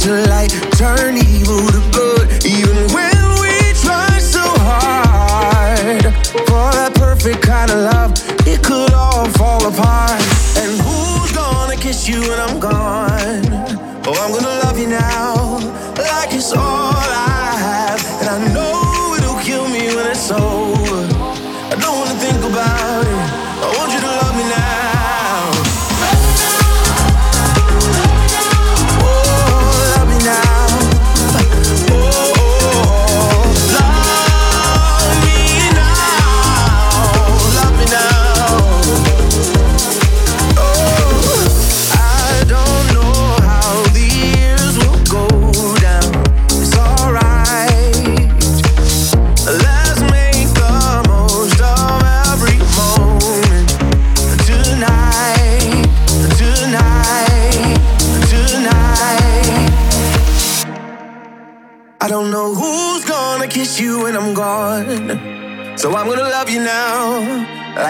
to light, turn evil to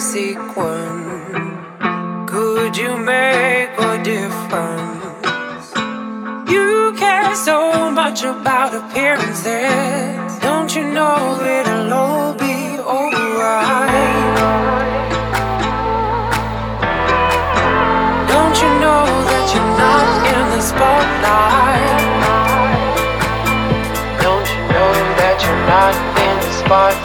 Sequence. Could you make a difference? You care so much about appearances. Don't you know it'll all be alright? Don't you know that you're not in the spotlight? Don't you know that you're not in the spotlight?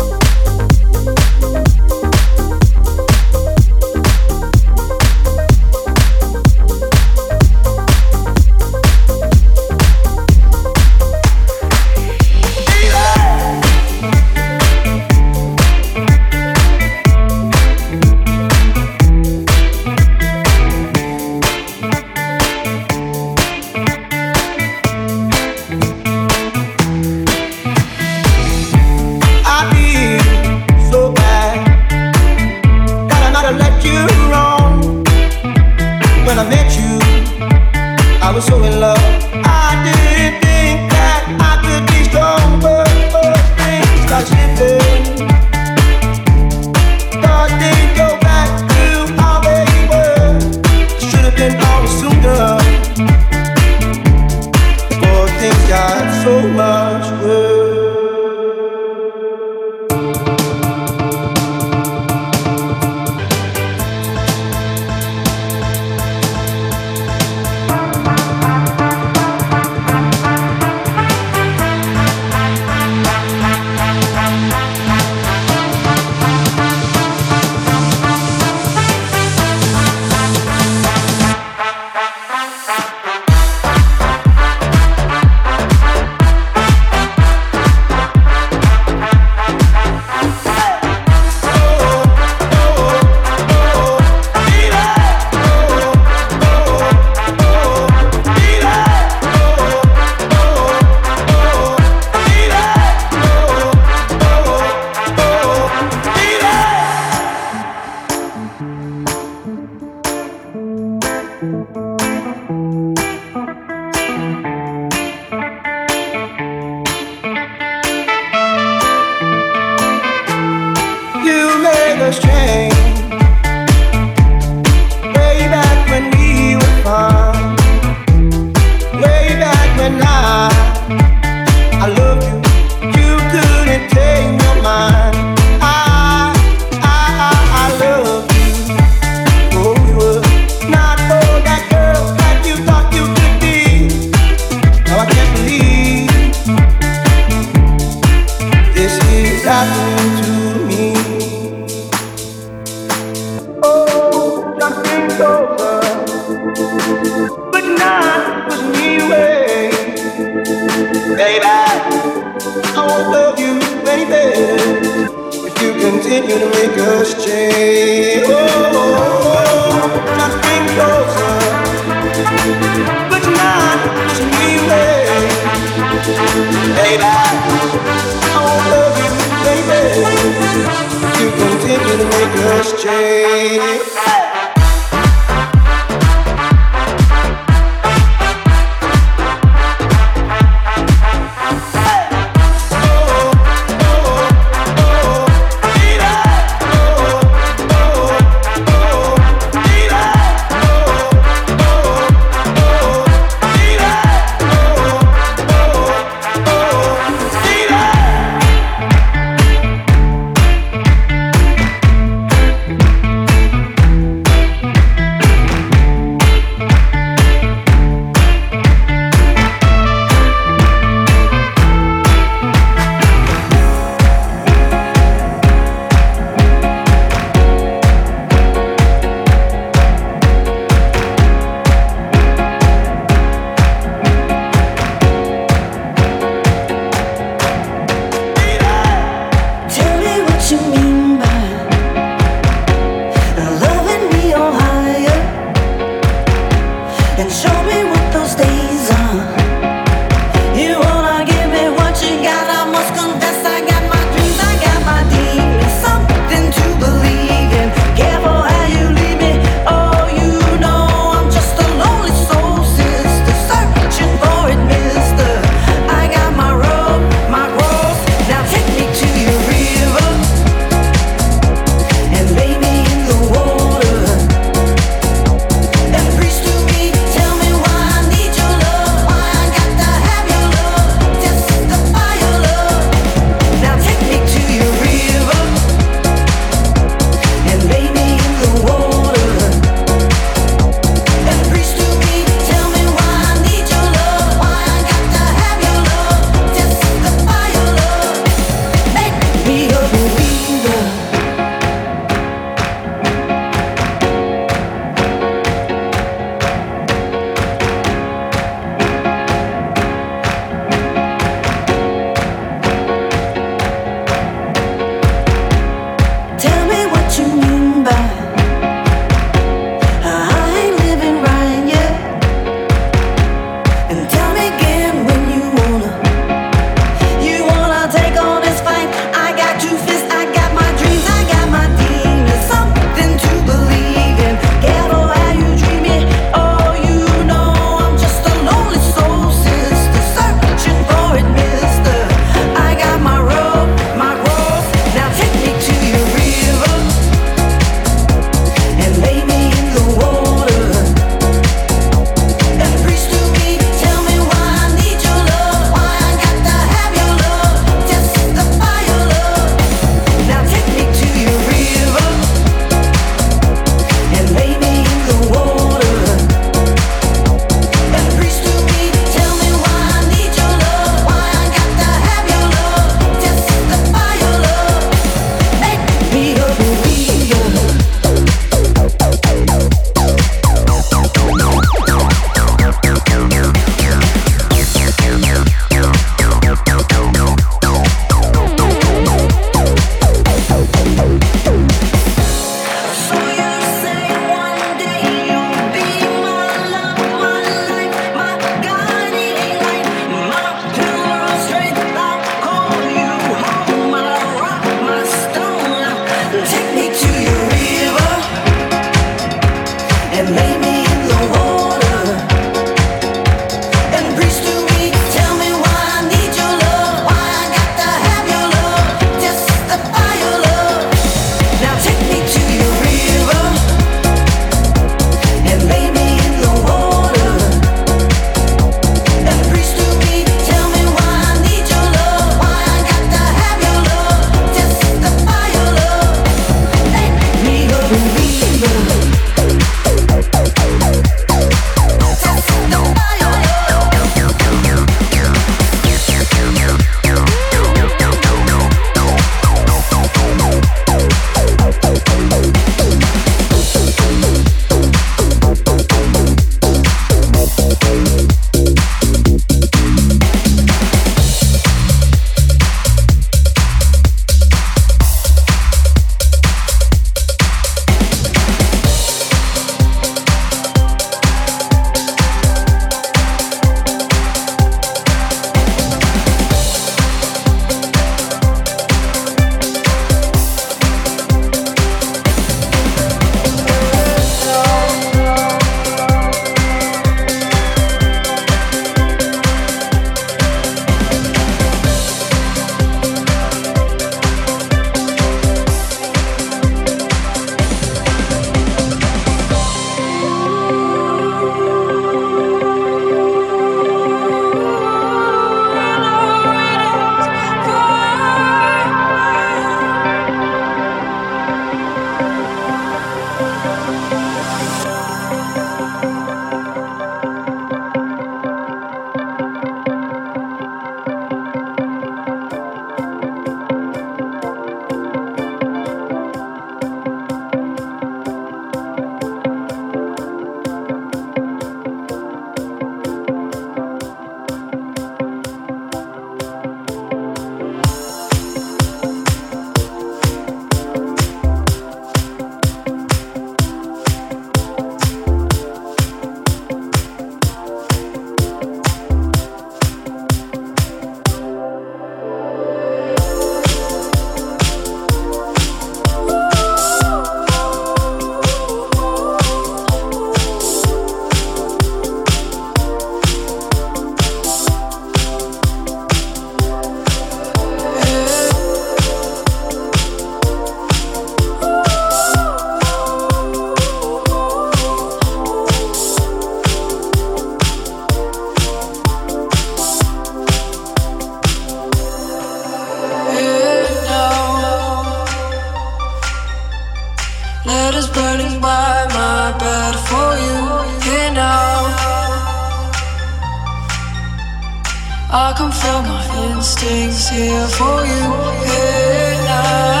I can feel my instincts here for you here now.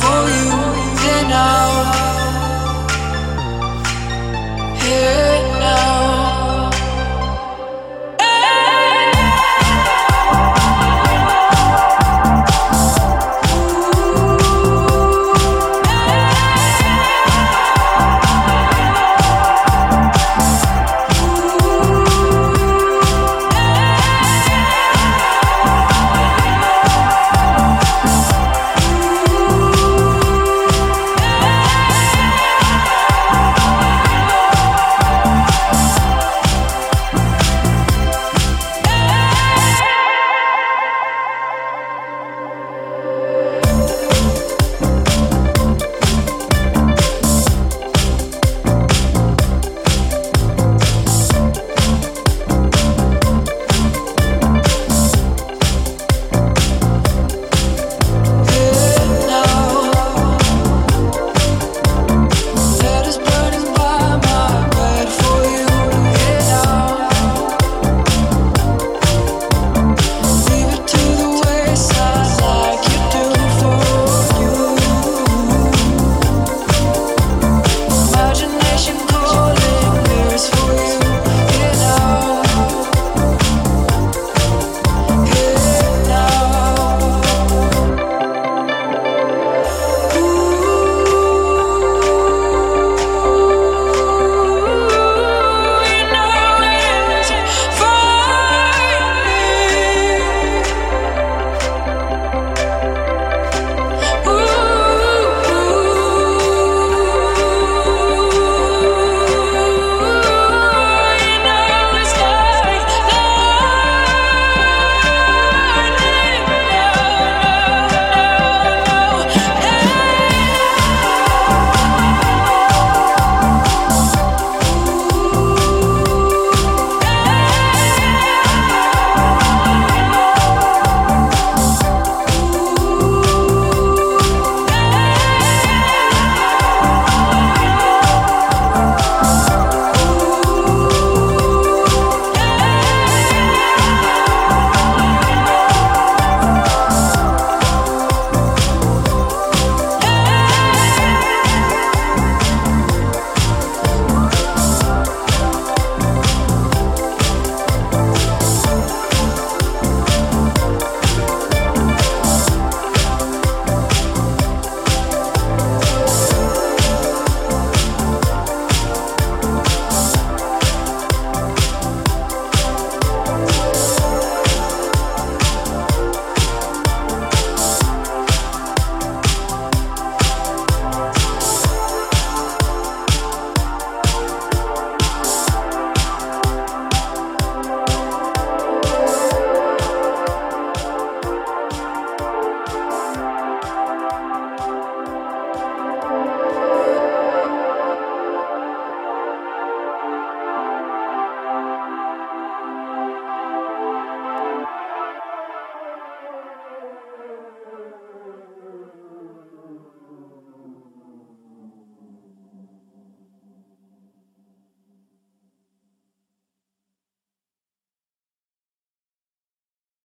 For you here now. Here.